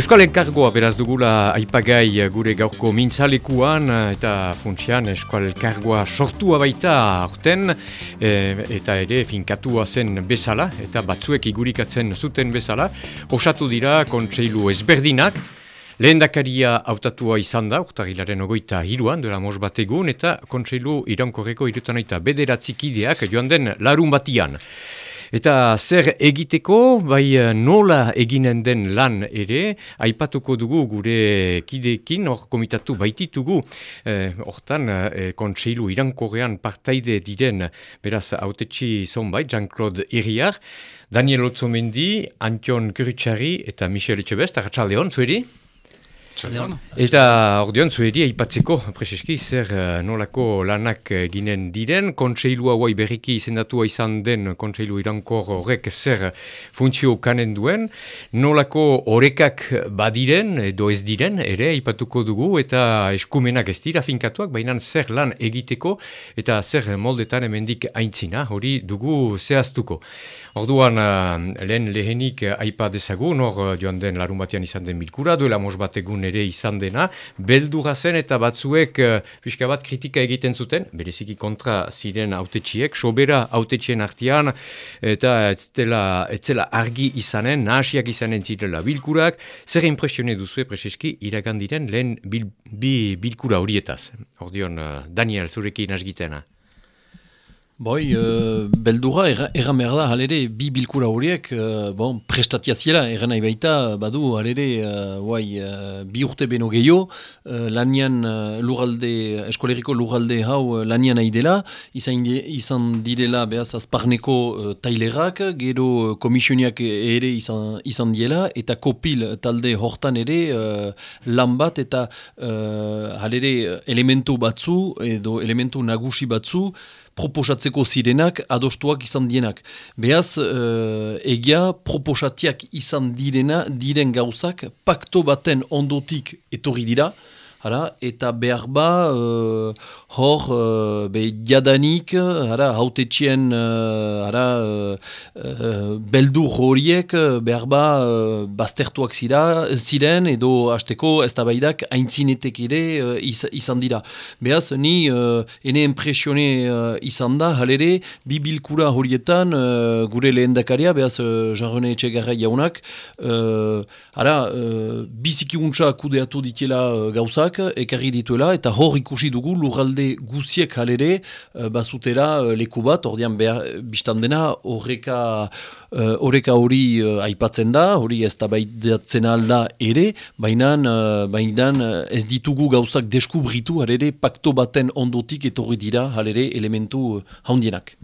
Euskal Elkargoa beraz dugula aipagai gure gaurko mintzalekuan eta funtsian Euskal Elkargoa sortua baita aurten e, eta ere finkatua zen bezala eta batzuek igurikatzen zuten bezala osatu dira kontseilu ezberdinak Lehen dakaria autatua izan da, urtagilaren ogoita hiruan, dela mos bat egun, eta kontseilu irankorreko irutan oita bederatzikideak joan den larun batian. Eta zer egiteko, bai eh, nola eginen den lan ere, aipatuko dugu gure kidekin, hor komitatu baititugu, eh, hortan eh, kontseilu irankorrean partaide diren, beraz, autetxi zonbait, Jean-Claude Iriar, Daniel Otzomendi, Antion Kuritsari eta Michel Etxebest, Arratxaldeon, zueri? Eta ordeon zuheri aipatzeko, preseski, zer uh, nolako lanak ginen diren, kontseilua guai berriki izendatua izan den kontseilu irankor horrek zer funtzio kanen duen, nolako orekak badiren edo ez diren, ere aipatuko dugu, eta eskumenak ez dira finkatuak, baina zer lan egiteko, eta zer moldetan emendik aintzina, hori dugu zehaztuko. Orduan, uh, lehen lehenik aipa dezagun, hor joan den larun batean izan den bilkura, duela mos bat ere izan dena, beldura zen eta batzuek uh, bat kritika egiten zuten, bereziki kontra ziren autetxiek, sobera autetxien artian, eta ez etzela argi izanen, nahasiak izanen zirela bilkurak, zer impresione duzu preseski iragandiren lehen bil, bi bilkura horietaz. Ordion, uh, Daniel, zurekin asgitena. Boi, uh, beldura, erran behar da, halere, bi bilkura horiek, uh, bon, prestatiaziela, erran nahi baita, badu, halere, uh, uh, bi urte beno gehiago, uh, lanian uh, lurralde, eskoleriko lurralde hau lanian nahi dela, izan, izan direla, behaz, azparneko uh, tailerak, gero komisioniak ere izan, izan diela, eta kopil talde hortan ere, uh, lan bat, eta uh, halere, elementu batzu, edo elementu nagusi batzu, proposatzeko zirenak adostuak izan dienak. Beaz, uh, egia proposatiak izan direna, diren gauzak, pakto baten ondotik etorri dira, Hara, eta behar ba, uh, hor, uh, be, jadanik, hara, haute txien, uh, hara, uh, beldu horiek, behar ba, uh, baztertuak zira, ziren, edo hasteko ez da baidak haintzinetek ere uh, izan dira. Beaz, ni, uh, ene impresione uh, izan da, halere, bi bilkura horietan, uh, gure lehen dakaria, beaz, uh, jarrone etxegarra jaunak, uh, hara, uh, biziki kudeatu ditela uh, gauzak, ekarri dituela eta hor ikusi dugu lurralde guziek halere uh, bazutera uh, leku bat, ordean behar biztan dena horreka uh, hori uh, aipatzen da, hori ez da baidatzen alda ere, baina uh, ez ditugu gauzak deskubritu halere pakto baten ondotik etorri dira halere elementu haundienak.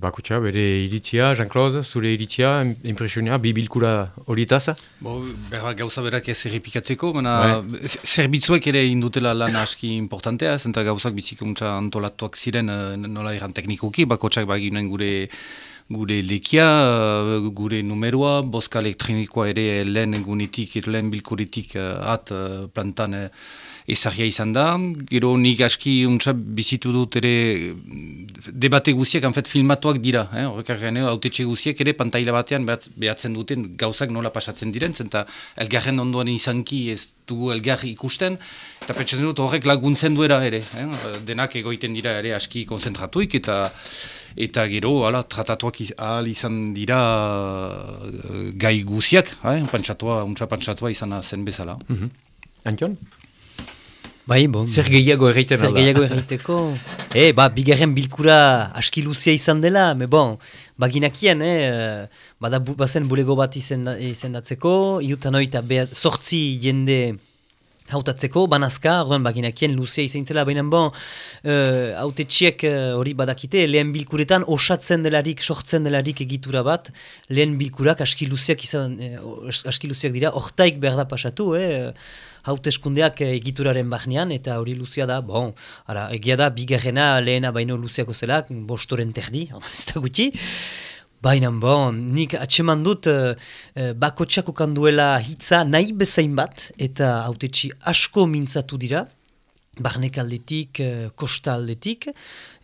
Bakutsa, bere iritzia, Jean-Claude, zure iritzia, impresionia, bibilkura hori taza? Bo, berra gauza berak ez errepikatzeko, baina zerbitzuek ere indutela lan aski importantea, zenta gauzak bizikuntza antolatuak ziren eh, nola iran teknikoki, bakotsak baginen gure gure lekia, eh, gure numeroa, boska elektronikoa ere lehen egunitik, lehen bilkuritik uh, at plantan ezagia izan da. Gero nik aski untsa bizitu dut ere debate guziak, anfet filmatuak dira. Eh? Horrekar gane, autetxe guziak ere pantaila batean behatzen duten gauzak nola pasatzen diren, zenta elgarren ondoan izanki ez dugu elgar ikusten, eta petxatzen dut horrek laguntzen duera ere. Eh? Denak egoiten dira ere aski konzentratuik, eta eta gero, ala, tratatuak ahal izan dira uh, gai guziak, eh? pantsatua, untsa pantsatua izan zen bezala. Mm -hmm. Antion? Bai, bon. Zer gehiago erreiten Zer gehiago erreiteko. e, ba, bigarren bilkura aski luzia izan dela, me bon, baginakien, eh, bada bu, bazen bulego bat izendatzeko, iutan oita sortzi jende hautatzeko, banazka, orduan baginakien luzia izan zela, baina bon, uh, haute txiek hori badakite, lehen bilkuretan osatzen delarik, sortzen delarik egitura bat, lehen bilkurak aski luziak izan, eh, aski luziak dira, ortaik behar da pasatu, eh, hauteskundeak egituraren bahnean, eta hori luzia da, bon, ara, egia da, bigarrena lehena baino luziako zelak, bostoren terdi, ez da gutxi, Baina, bon, nik atseman dut uh, uh, kanduela hitza nahi bezain bat, eta autetxi asko mintzatu dira, barnekaldetik, uh, kostaldetik,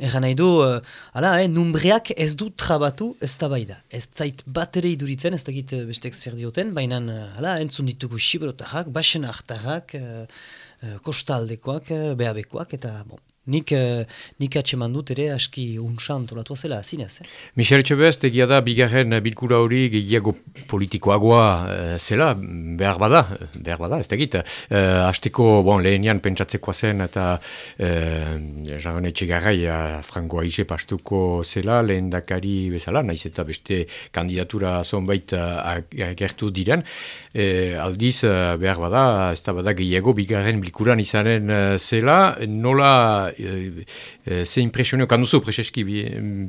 erran nahi du, uh, ala, eh, numbreak ez du trabatu ez da bai da. Ez zait bat ere iduritzen, ez dakit bestek zer dioten, baina, uh, entzun ditugu siberotarrak, basen hartarrak, uh, kostaldekoak, uh, behabekoak, eta, bon, Nik, uh, nik atseman dut ere aski unsan tolatu zela, zinez. Eh? Michel Etxebest, egia da, bigarren bilkura hori gehiago politikoagoa uh, zela, behar bada, behar bada, ez gita. Uh, eh, azteko, bon, lehenian pentsatzekoa zen, eta uh, jarren etxegarrai frangoa ise pastuko zela, lehen dakari bezala, naiz eta beste kandidatura zonbait agertu diren. Uh, aldiz, behar bada, ez da bada gehiago bigarren bilkuran izanen zela, nola e, e, ze impresionio kanduzu preseski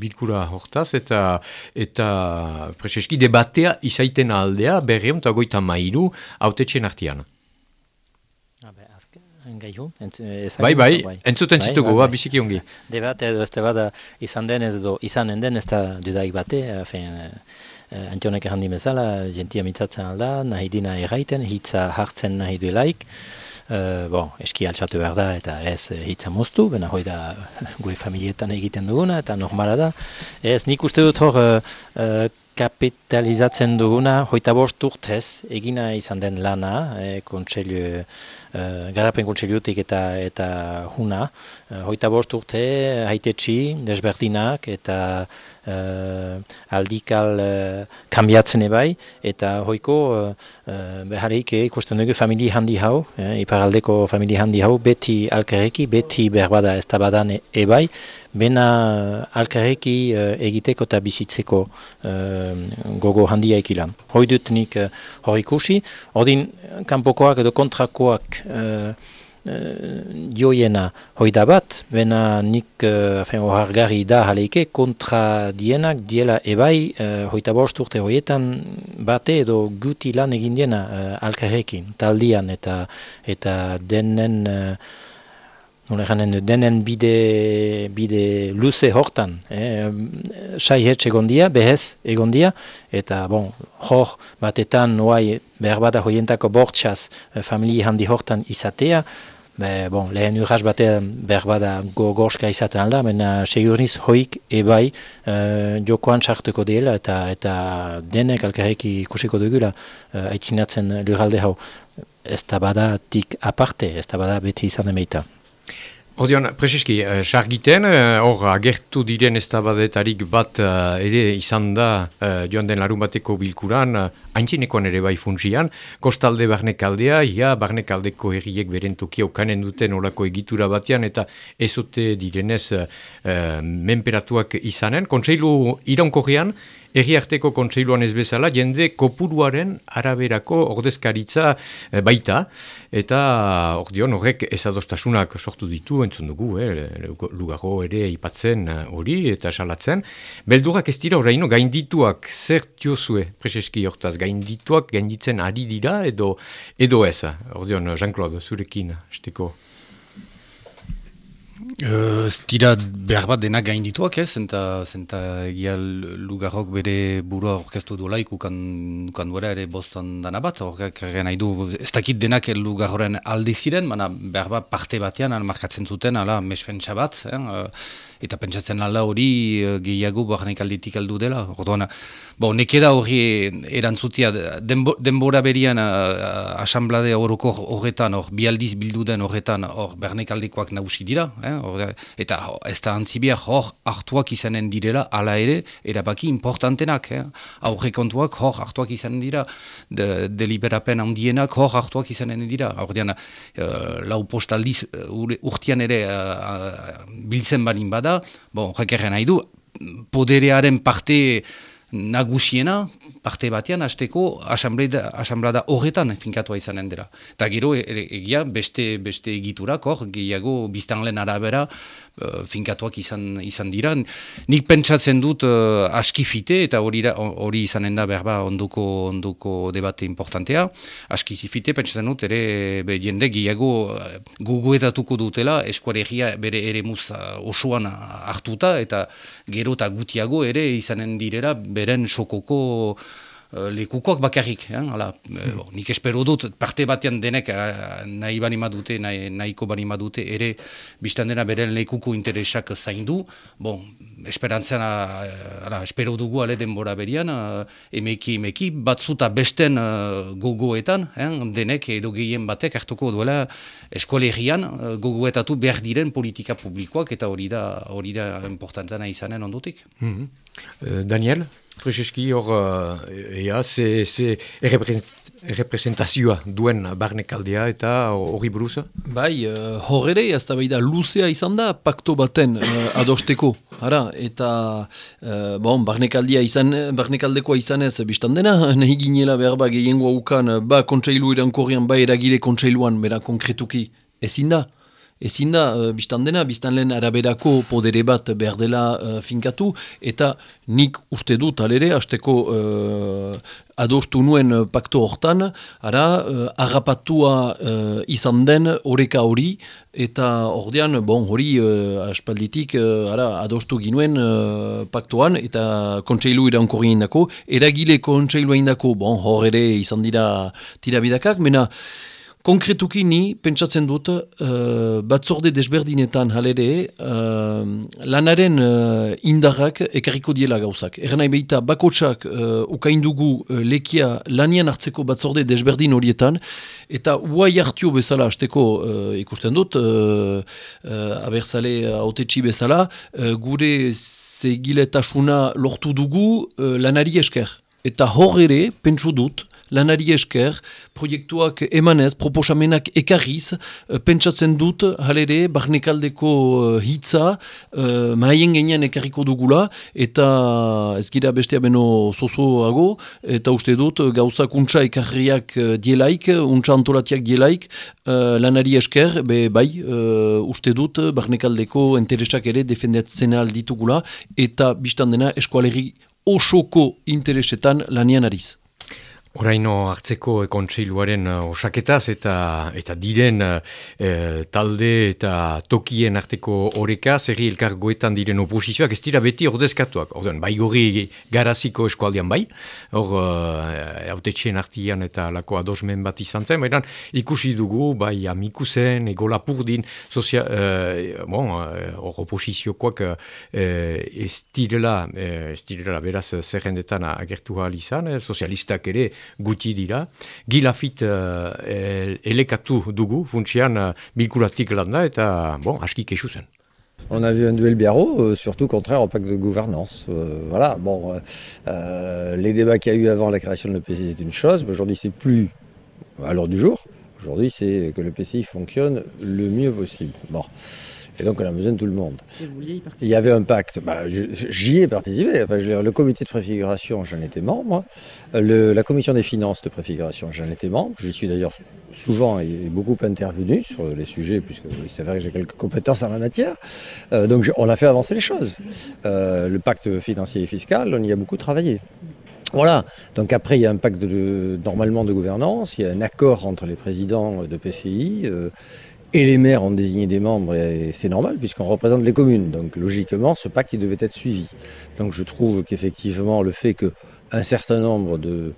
bilkura hortaz eta eta preseski debatea izaiten aldea berreun eta goita mairu autetxen artian. Bai, bai, entzuten zitugu, ba, biziki ongi. Debat edo ez da izan den ez edo izan den ez da dudaik bate, fein, Antionek errandi bezala, jentia mitzatzen alda, nahi dina erraiten, hitza hartzen nahi duelaik, Uh, bon, eski altxatu behar da eta ez uh, hitza moztu, bena hoi da gure familietan egiten duguna eta normala da. Ez nik uste dut hor uh, kapitalizatzen duguna hoita bost urtez egina izan den lana, eh, kontseilu, garapen kontseilutik eta eta huna. Uh, hoita bost urte haitetxi, desberdinak eta uh, aldikal uh, kambiatzen ebai, eta hoiko uh, beharrik ikusten dugu famili handi hau, eh, iparaldeko famili handi hau, beti alkarreki, beti berbada ez tabadan ebai, bena alkarreki uh, egiteko eta bizitzeko gogo handia ekilan. Hoi dut nik uh, hori ikusi, odin kanpokoak edo kontrakoak uh, joiena hoida bat, bena nik uh, da haleike kontra dienak diela ebai uh, hoita bost urte hoietan bate edo guti lan egin diena uh, alkarrekin, taldian eta eta denen uh, Nola denen bide, bide luze hortan, eh, sai hetz egondia, behez egondia, eta bon, hor batetan noai behar bada hoientako bortxaz familie handi hortan izatea, Be, bon, lehen urras batean behar bada gogorska izaten alda, baina segurniz hoik ebai uh, jokoan sartuko dela eta eta denek alkarreki ikusiko dugula uh, aitzinatzen lurralde hau. Ez da bada tik aparte, ez da bada beti izan emeita. Ordean, Prezeski, uh, sargiten, eh, hor agertu diren ez bat uh, ere izan da uh, joan den larun bateko bilkuran, haintzinekoan ere bai funtsian, kostalde barnekaldea, ia barnekaldeko herriek berentuki aukanen duten olako egitura batean, eta ezote direnez uh, menperatuak izanen. Kontseilu iraunkorrean, Eri harteko kontseiluan ez bezala, jende kopuruaren araberako ordezkaritza eh, baita, eta ordion horrek ezadostasunak sortu ditu, entzun dugu, eh, lugarro ere ipatzen eh, hori eta salatzen. Beldurak ez dira horreino gaindituak zer tiozue, preseski hortaz, gaindituak gainditzen ari dira edo, edo ez, ordion Jean-Claude, zurekin, esteko. Ez dira behar bat denak gaindituak ez, zenta, zenta egia lugarrok bere burua orkestu duela ikukan ukan duera ere bostan dana bat, horrek nahi du, ez dakit denak lugarroren alde ziren, mana behar bat parte batean, markatzen zuten, ala, mesfentsa bat, eh, eta pentsatzen ala hori eh, gehiago barnek aldetik aldu dela. Orduan, bo, neke da hori erantzutia, denbo, denbora berian uh, asamblade horoko horretan, hor bialdiz bildu den horretan, hor barnek aldekoak nausi dira, eh? or, eta ez da antzibia hor hartuak izanen direla, ala ere, erabaki importantenak, eh? aurrekontuak hor hartuak izanen dira, de, deliberapen handienak hor hartuak izanen dira. Orduan, uh, lau postaldiz uh, urtean ere uh, biltzen balin bada, da, bon, jakerren nahi du, poderearen parte nagusiena, parte batean, azteko asamblada horretan finkatua izanen dira. Eta gero, e, e, egia, beste, beste egiturak, hor, gehiago, biztanlen arabera, uh, finkatuak izan izan dira. Nik pentsatzen dut uh, askifite eta hori hori izanen da berba onduko onduko debate importantea. Askifite pentsatzen dut ere be, jende gehiago uh, guguetatuko dutela eskuaregia bere ere muz osoan hartuta eta gero eta gutiago ere izanen direra beren sokoko lekukoak bakarrik. Eh? Hala, nik espero dut, parte batean denek nahi bani madute, nahi, nahiko bani madute, ere biztan dena beren lekuko interesak zaindu. Bon, esperantzan, ala, espero dugu ale denbora berian, emeki emeki, batzuta besten gogoetan, eh? denek edo gehien batek hartuko duela eskolegian gogoetatu behar diren politika publikoak eta hori da hori da importantena izanen ondotik. Mm -hmm. Daniel, Prezeski hor, ea, ze, ze errepresentazioa duen barnekaldea eta hori buruz? Bai, uh, hor ere, ez da da luzea izan da pakto baten uh, adosteko. Ara, eta bon, barnekaldea izan, barnekaldekoa izan ez biztan dena, nahi ginela behar ba gehiengoa ukan, ba kontseilu irankorrian, ba eragile kontseiluan, bera konkretuki, ezin da. Ezin da, uh, biztan dena, biztan araberako podere bat behar dela uh, finkatu, eta nik uste dut, alere, hasteko uh, adostu nuen pakto hortan, ara, uh, agapatua uh, izan den horeka hori, eta ordean, bon, hori uh, aspalditik, uh, ara, adostu ginuen uh, paktoan, eta kontseilu iraunkorri indako, eragile kontseilu indako, bon, hor ere izan dira tirabidakak, mena, Konkretuki ni, pentsatzen dut, uh, batzorde desberdinetan halere, uh, lanaren uh, indarrak ekarriko diela gauzak. Eran nahi behita, bakotsak uh, ukaindugu uh, lekia lanian hartzeko batzorde desberdin horietan, eta uai hartio bezala hasteko ikusten dut, uh, uh, abertzale autetxi bezala, uh, gure zegiletasuna lortu dugu uh, lanari esker. Eta hor ere, pentsu dut, lanari esker, proiektuak emanez, proposamenak ekarriz, uh, pentsatzen dut, halere, barnekaldeko uh, hitza, uh, mahaien genian ekarriko dugula, eta ez gira bestea beno zozoago, eta uste dut, gauzak untsa ekarriak dielaik, untsa antolatiak dielaik, uh, lanari esker, be bai, uh, uste dut, barnekaldeko interesak ere defendatzen alditugula, eta biztan dena eskualeri osoko interesetan lanian ariz. Horaino hartzeko kontseiluaren uh, osaketaz eta eta diren uh, talde eta tokien arteko oreka, zerri elkargoetan diren oposizioak, ez dira beti ordezkatuak. Orduan, bai gori garaziko eskualdian bai, hor uh, autetxien artian eta lako adosmen bat izan zen, baina ikusi dugu, bai amikusen, ego lapurdin, socia, uh, bon, hor uh, oposiziokoak uh, ez direla, direla beraz zerrendetan agertu izan, sozialistak ere, guti dira. Uh, elekatu dugu, funtsian uh, bilkuratik landa eta bon, aski zen. On a vu un duel biarro, euh, surtout contraire au pacte de gouvernance. Euh, voilà, bon, euh, les débats qu'il y a eu avant la création de l'EPCI, c'est une chose, mais aujourd'hui, c'est plus à l'heure du jour. Aujourd'hui, c'est que le PCI fonctionne le mieux possible. Bon. Et donc on a besoin de tout le monde. Il y avait un pacte, bah, j'y ai participé, enfin, le comité de préfiguration, j'en étais membre, le, la commission des finances de préfiguration, j'en étais membre, je suis d'ailleurs souvent et beaucoup intervenu sur les sujets, puisqu'il s'avère que j'ai quelques compétences en la matière, euh, donc on a fait avancer les choses. Euh, le pacte financier et fiscal, on y a beaucoup travaillé. Voilà. Donc après, il y a un pacte de, normalement de gouvernance, il y a un accord entre les présidents de PCI. Euh, et les maires ont désigné des membres, et c'est normal puisqu'on représente les communes. Donc logiquement, ce pacte il devait être suivi. Donc je trouve qu'effectivement, le fait qu'un certain nombre de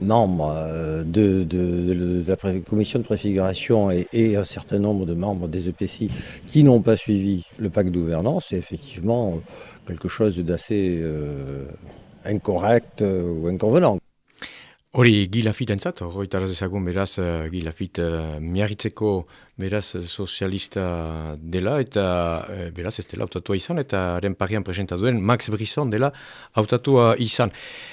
membres euh, de, la commission de préfiguration et, un certain nombre de membres des EPCI qui n'ont pas suivi le pacte de gouvernance, c'est effectivement quelque chose d'assez euh, incorrect euh, ou inconvenant. Beraz sozialista dela eta uh, beraz ez dela autatua izan eta haren parian presentaduen Max Brisson dela autatua izan.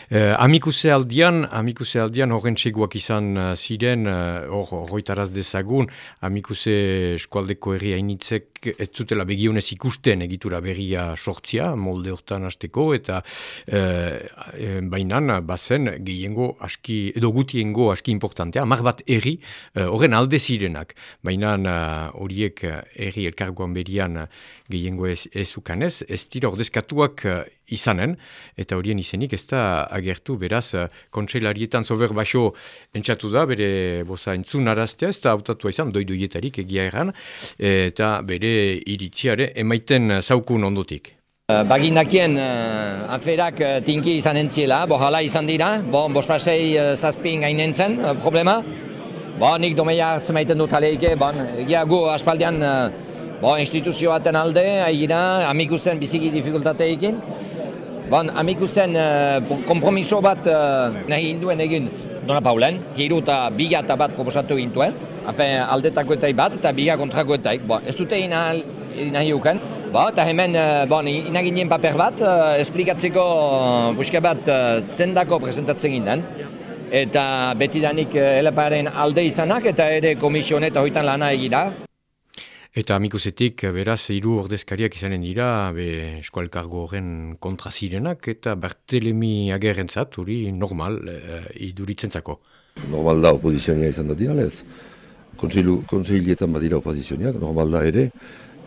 Uh, amikuse aldian, amikuse aldian horren txeguak izan ziren, hori uh, taraz dezagun, amikuse eskualdeko herri hainitzek ez zutela begionez ikusten egitura berria sortzia, molde hortan hasteko eta uh, bainan bazen gehiengo aski edo gutiengo aski importantea, mar bat erri eh, horren alde zirenak. Baina uh, horiek uh, erri elkargoan berian uh, gehiengo ez, ez ez dira ordezkatuak izanen, eta horien izenik ez da agertu, beraz, uh, kontseilarietan zober baso entzatu da, bere boza entzun araztea, ez da autatua izan, doiduietarik egia erran, eta bere iritziare emaiten zaukun ondotik. Baginakien uh, aferak uh, tinki izan entziela, bo izan dira, bo bospasei uh, zazpin gainen zen uh, problema. Bo nik domeia hartzen maiten dut aleike, bon, egia gu aspaldian uh, bo, instituzio baten alde, aira, amikusen biziki dificultateekin. Bon, amikusen uh, kompromiso bat uh, nahi induen egin Dona Paulen, hiru eta biga eta bat proposatu gintuen, Afen, aldetako eta bat eta biga kontrako eta bo, ez dute ina, nahi uken. Ba, eta hemen, uh, bon, inaginen paper bat, uh, esplikatzeko uh, bat uh, zendako presentatzen ginen. Eta betidanik eleparen alde izanak eta ere komisio eta hoitan lana egira. Eta amikusetik, beraz, hiru ordezkariak izanen dira, be, eskualkargo horren kontra zirenak, eta Bartelemi agerrentzat, hori normal, e, iduritzen zako. Normal da opozizionia izan da dira, lez. Konseilietan badira opozizionia, normal da ere,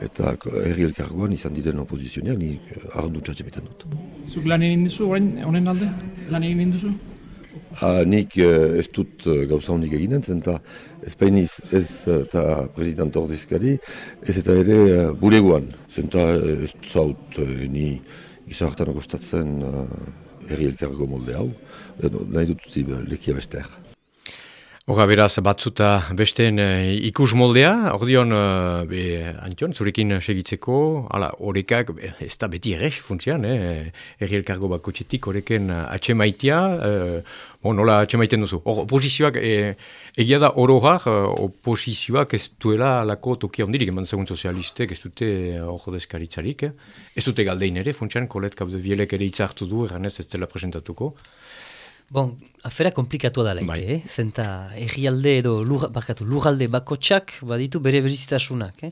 eta herri elkargoan izan diren opozizionia, ni arrandu txatxe beten dut. Zuk lan egin duzu, honen alde? Lan egin duzu? Ha, nik uh, ez dut uh, gauza honik eginen, zenta ez painiz ez eta uh, presidenta ordezkari, ez eta ere uh, buleguan. Zenta ez zaut uh, ni gizartan agostatzen uh, herri elkargo molde hau, nahi dut zi lekia bester. Hora beraz batzuta besteen uh, ikus moldea, ordeon, uh, be, Antion, zurekin segitzeko, ala, horekak, ez da beti ere, funtsian, eh? erri elkargo bako txetik, horeken uh, atxemaitia, uh, bon, nola atxemaiten duzu. Hor, oposizioak, e, egia da orogar, uh, oposizioak ez duela lako tokia ondirik, eman segun sozialistek, ez dute hor deskaritzarik, eh? ez dute galdein ere, funtsian, kolet kapde bielek ere itzartu du, erranez ez dela presentatuko. Bon, afera komplikatu da laik, bai. eh? Zenta errialde edo lur, barkatu, lurralde bakotsak baditu bere berizitasunak. Eh?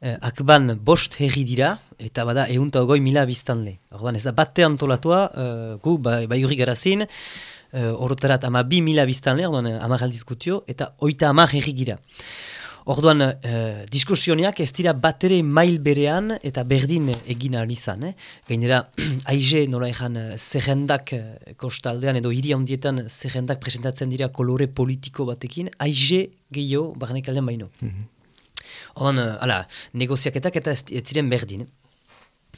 Eh, akban bost herri dira eta bada eunta ogoi mila biztanle. Ordan ez da batte antolatua, uh, gu ba, bai garazin, uh, orotarat ama bi mila biztanle, ordan amar aldizkutio, eta oita amar herri gira. Orduan, uh, diskursioniak ez dira batere mail berean eta berdin egin izan. Eh? Gainera, aize nola ezan eh, zerrendak uh, kostaldean edo hiri handietan zerrendak presentatzen dira kolore politiko batekin, aize gehiago barnek aldean baino. Mm -hmm. Orduan, ala, negoziaketak eta ez, ez ziren berdin.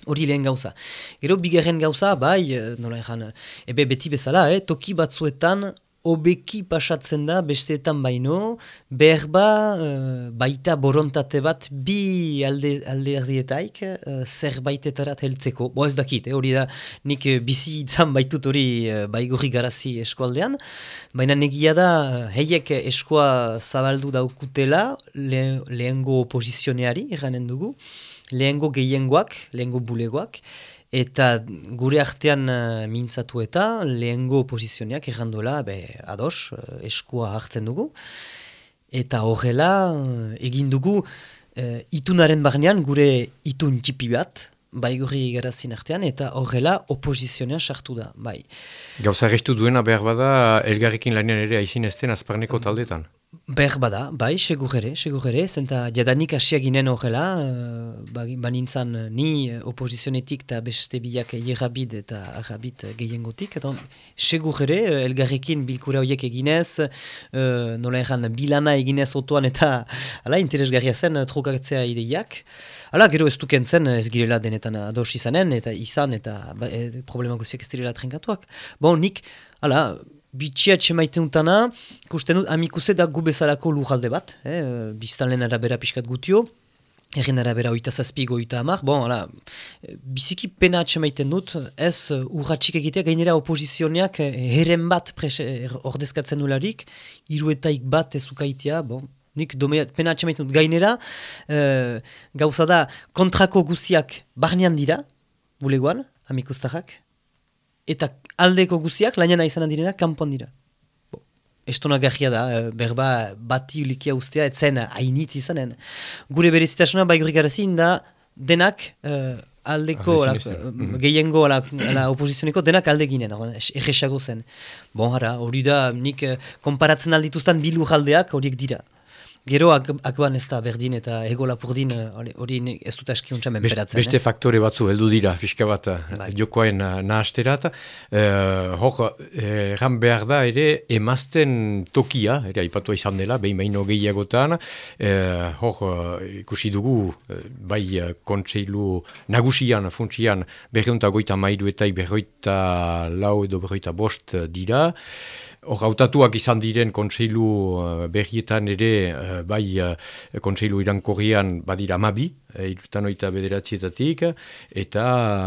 Hori lehen gauza. Gero bigarren gauza, bai, nola ezan, ebe beti bezala, eh? toki batzuetan obeki pasatzen da besteetan baino, berba uh, baita borontate bat bi alde, alde erdietaik uh, zer baitetarat heltzeko. Bo ez dakit, eh, hori da nik uh, bizi itzan baitut hori uh, baigurri garazi eskualdean, baina negia da heiek eskoa zabaldu daukutela le, lehengo oposizioneari, eranen dugu, lehengo gehiengoak, lehengo bulegoak, Eta gure artean uh, mintzatu eta lehengo posizioneak erranduela be, ados, uh, eskua hartzen dugu. Eta horrela uh, egin dugu uh, itunaren barnean gure itun tipi bat, bai guri garazin artean, eta horrela oposizionean sartu da. Bai. Gauza restu duena behar bada, elgarrekin lanean ere aizin ezten azparneko taldetan? Ber bada, bai, segur ere, segur ere, zenta jadanik asia ginen horrela, uh, banintzan ni oposizionetik eta beste bilak jerabid eta arrabit gehiengotik, eta segur ere, elgarrekin bilkura horiek eginez, uh, nola erran bilana eginez otuan eta ala, interesgarria zen trukatzea ideiak. Hala, gero ez duken zen ez girela denetan ados izanen, eta izan, eta ba, e, problemako ziak ez direla trenkatuak. Bon, nik, hala, bitxia txemaiten utana, kusten dut amikuse da gu bezalako lujalde bat, eh, biztanlen arabera pixkat gutio, Erren arabera oita zazpigo oita amak, bon, ala, biziki pena atxemaiten dut, ez urratxik egitea, gainera opozizioneak herren bat er, ordezkatzen nularik, iruetaik bat ez ukaitea, bon, nik domea, pena atxemaiten dut, gainera, e, gauza da, kontrako guziak barnean dira, bulegoan, amikustarrak, eta aldeko guziak, lainana izanan direna, kanpon dira. Bo, estona gajia da, eh, berba bati ulikia ustea, etzen hainitz izanen. Gure berezitasuna, bai garazin da, denak uh, aldeko, la, mhm. gehiengo, la, la opozizioneko, denak alde ginen, egesago zen. Bon, hara, hori da, nik konparatzen aldituztan bilu jaldeak horiek dira. Gero ak, akban ez da berdin eta ego lapurdin hori ez dut aski untsa menperatzen. Beste, beste faktore batzu heldu dira, fiska bat bai. jokoain nahasterat. hor, erran behar da ere emazten tokia, ere aipatu izan dela, behin behin gehiagotan, hor, ikusi dugu, bai kontseilu nagusian, funtsian, berreunta goita mairu eta berroita lau edo berroita bost dira, Hor, hautatuak izan diren kontseilu uh, berrietan ere, uh, bai uh, kontseilu irankorrian badira amabi, e, irutan oita bederatzietatik, eta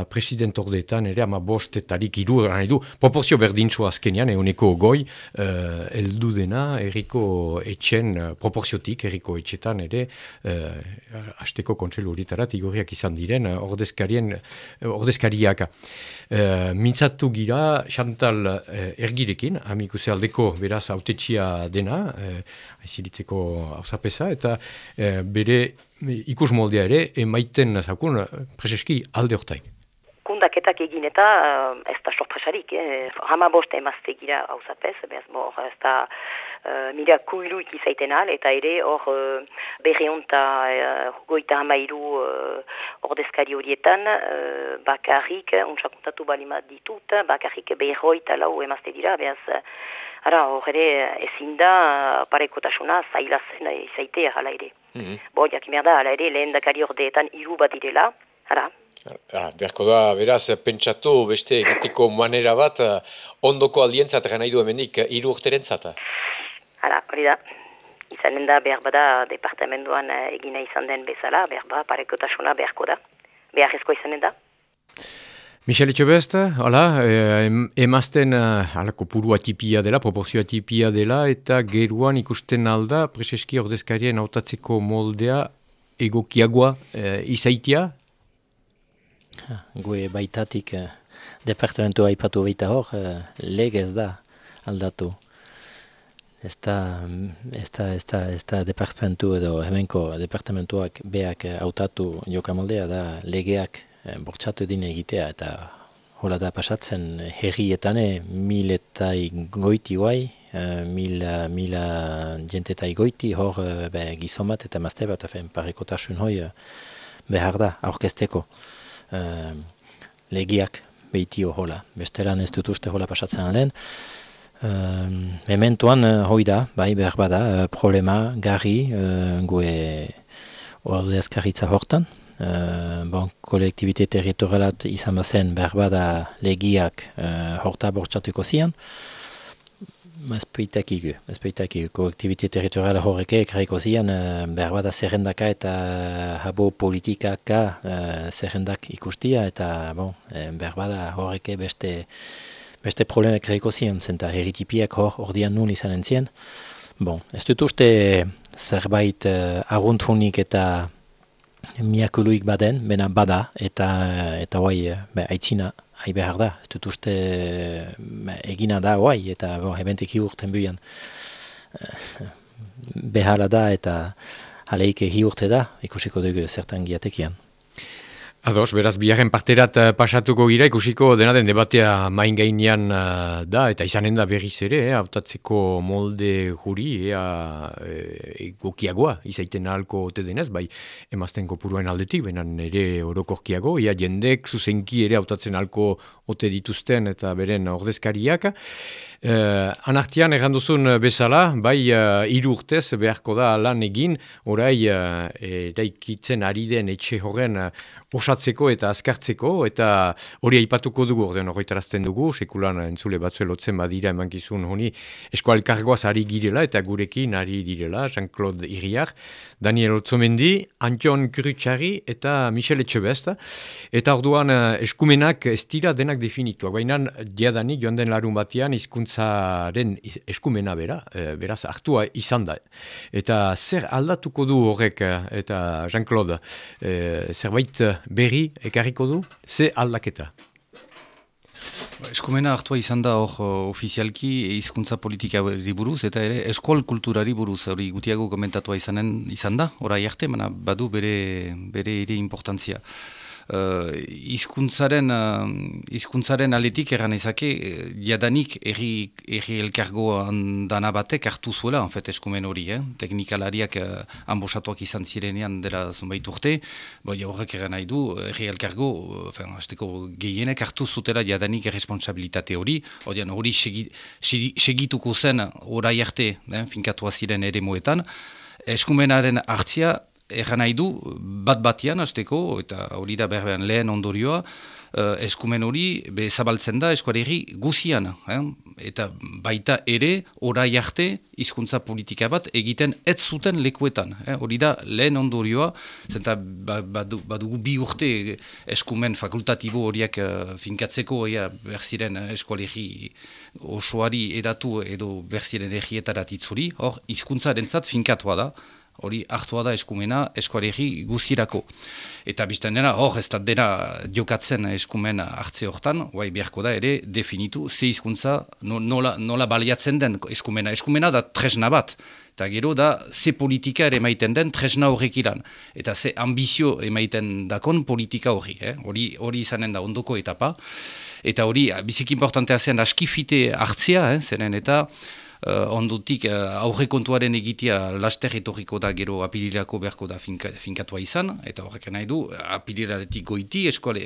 president ordeetan ere ama bostetarik iru, nahi du, proporzio berdintxo azkenean, eguneko goi, uh, eldu dena, erriko etxen, uh, proporziotik, erriko etxetan ere, uh, azteko kontseilu horitarat, igorriak izan diren, uh, ordezkarien, uh, ordezkariak. Uh, mintzatu gira, Chantal uh, ergirekin, amikuse aldeko beraz autetxia dena, uh, aizilitzeko hausapesa, eta uh, bere ikus moldea ere, emaiten zakun, preseski alde hortaik. Kundaketak egin eta uh, ez da sorpresarik, eh? hama boste emazte gira hau zapez, ez da uh, mira kuiluik izaiten al, eta ere hor uh, berreonta uh, goita hamairu uh, ordezkari horietan, uh, bakarrik, untsakuntatu balimat ditut, bakarrik berroita lau emazte dira, behaz, Ara, hor ere, ezin da parekotasuna zaila zen izaitea hala ere. Mm -hmm. Bo, jakimer da, hala ere, lehen dakari ordeetan iru bat direla, ara. Ah, Berko da, beraz, pentsatu beste egiteko manera bat, ondoko aldientzat gana idu hemenik, iru urteren zata? Ara, hori da. Izanen da, behar bada, departamentoan egina izan den bezala, behar bada, parekotasuna beharko da. Beharrezko izanen da. Michel Etxebest, hola, eh, emazten eh, alako puru atipia dela, proporzio atipia dela, eta geruan ikusten alda, preseski ordezkarien hautatzeko moldea egokiagoa eh, izaitia? Gue baitatik eh, departamentua aipatu baita hor, eh, legez da aldatu. Ez da, ez da, ez da, ez da departamentu edo hemenko departamentuak beak hautatu jokamoldea da legeak Eh, bortxatu din egitea eta hola da pasatzen herrietan mil eta goiti guai, eh, mil, mila jente eta goiti hor eh, be, gizon bat eta mazte bat afen parekotasun hoi behar da aurkesteko legiak behitio hola. Bestelan ez dut uste hola pasatzen alen. Uh, mementuan uh, hoi da, bai behar bada, problema, garri, uh, gue ordeazkaritza hortan, Uh, bon, kolektibite territorialat izan bazen behar bada legiak uh, horta bortxatuko zian. Ez peitak igu, ez peitak igu. Kolektibite territoriala horreke ekarriko zian uh, behar bada zerrendaka eta habo politikaka uh, zerrendak ikustia eta bon, behar bada horreke beste beste problema ekarriko zian, zenta heritipiak hor ordian nun izan entzien. Bon, ez dut uste zerbait uh, aguntfunik eta miakuluik baden, bena bada, eta eta hoai, be, aitzina, hai behar da, ez dut uste egina da hoai, eta bo, ebentek hiurten buian behala da, eta haleik hiurte da, ikusiko dugu zertan giatekian. Ados, beraz, biharren parterat uh, pasatuko gira, ikusiko dena den debatea main gainean uh, da, eta izanen da berriz ere, eh, autatzeko molde juri, ea e, gokiagoa, izaiten ahalko ote denez, bai emazten kopuruen aldetik, benan ere orokorkiago, ea jendek zuzenki ere autatzen ahalko ote dituzten eta beren ordezkariak. Uh, anartian erranduzun bezala, bai uh, iru urtez beharko da lan egin, orai uh, eraikitzen ari den etxe horren uh, osatzeko eta azkartzeko, eta hori aipatuko dugu, ordean horretarazten dugu, sekulan entzule batzu elotzen badira emankizun honi eskualkargoaz ari girela eta gurekin ari direla, Jean-Claude Iriar, Daniel Otzomendi, Antion Kurutxari eta Michel Etxebest, eta orduan eskumenak ez dira denak definituak, baina diadanik joan den larun batean izkuntza hizkuntzaren eskumena bera, e, beraz hartua izan da. Eta zer aldatuko du horrek, e, eta Jean-Claude, e, zerbait berri ekarriko du, ze aldaketa? Ba, eskumena hartua izan da hor ofizialki hizkuntza politika buruz eta ere eskol kulturari buruz hori gutiago komentatua izanen izan da, orai arte, badu bere, bere ere importantzia. Uh, izkuntzaren, uh, izkuntzaren aletik eran ezake, jadanik erri, erri elkargoan dana batek hartu zuela, en fet, eskumen hori, eh? teknikalariak uh, ambosatuak izan zirenean dela zonbait urte, boi horrek eran nahi du, erri elkargo, uh, azteko gehienek hartu zutela jadanik irresponsabilitate hori, hori segituko zen orai arte, eh? finkatua ziren ere moetan, eskumenaren hartzia, Egan nahi du, bat batian, azteko, eta hori da berbean lehen ondorioa, uh, eskumen hori be zabaltzen da eskuareri guzian. Eh? Eta baita ere, orai arte, hizkuntza politika bat egiten ez zuten lekuetan. Eh? Hori da lehen ondorioa, zenta ba, badugu bi urte eskumen fakultatibo horiak uh, finkatzeko, ea berziren eskuareri osoari edatu edo berziren errietarat itzuri, hor, hizkuntza rentzat finkatua da, hori hartua da eskumena eskuaregi guzirako. Eta bizten dena, hor ez da dena jokatzen eskumena hartze hortan, guai beharko da ere definitu ze hizkuntza nola, nola baliatzen den eskumena. Eskumena da tresna bat, eta gero da ze politika ere maiten den tresna horrek iran. Eta ze ambizio emaiten dakon politika horri, eh? hori, hori izanen da ondoko etapa. Eta hori, bizik importantea zen askifite hartzea, eh? zenen eta uh, ondutik uh, aurre kontuaren egitea laster etorriko da gero apilirako beharko da finka, finkatua izan, eta horrek nahi du, apiliraretik goiti eskuale,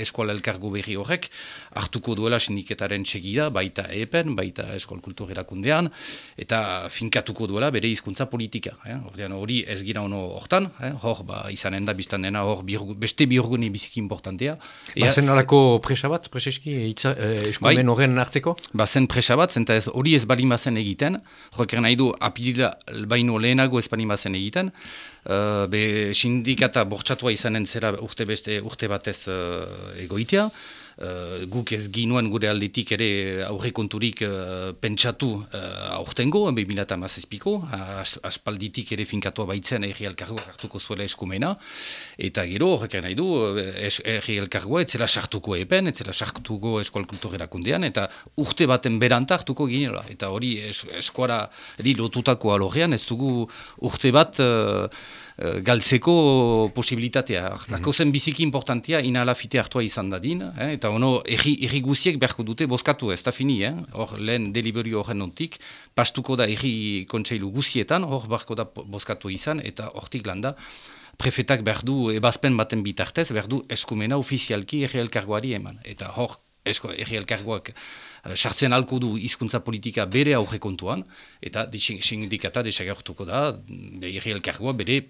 eskuale elkargo berri horrek, hartuko duela sindiketaren txegida, baita epen, baita eskual kultur erakundean, eta finkatuko duela bere hizkuntza politika. Eh? hori ez gira ono hortan, eh? hor ba, izanen da biztan dena, hor biurgu, beste biurgune biziki importantea. Bazen alako presa bat, preseski, eh, eskuamen bai. horren hartzeko? Bazen presa bat, zenta ez hori ez bali bazen egiten, joker nahi du apilila baino lehenago ez bali bazen egiten, uh, be sindikata bortxatua izanen zera urte, beste, urte batez uh, egoitea, uh, guk ez ginuen gure aldetik ere aurrekonturik uh, pentsatu uh, aurtengo, 2008ko, as, aspalditik ere finkatua baitzen erri elkargoa hartuko zuela eskumena, eta gero horrek nahi du erri elkargoa etzela sartuko epen, etzela sartuko eskual kulturerakundean, eta urte baten beranta hartuko ginela, eta hori es, eskuara lotutako alogean ez dugu urte bat Eh, galtzeko posibilitatea. -hmm. zen biziki importantia inalafite hartua izan dadin, eh? eta ono erri, guziek beharko dute bozkatu ez da fini, eh? lehen deliberio horren ontik, pastuko da erri kontseilu guzietan, hor beharko da bozkatu izan, eta hortik landa, prefetak behar du ebazpen baten bitartez, behar du eskumena ofizialki erri elkargoari eman. Eta hor, esko, erri elkargoak Eh, sartzen alko du hizkuntza politika bere aurre kontuan, eta sindikata desagertuko da, behirri elkargoa bere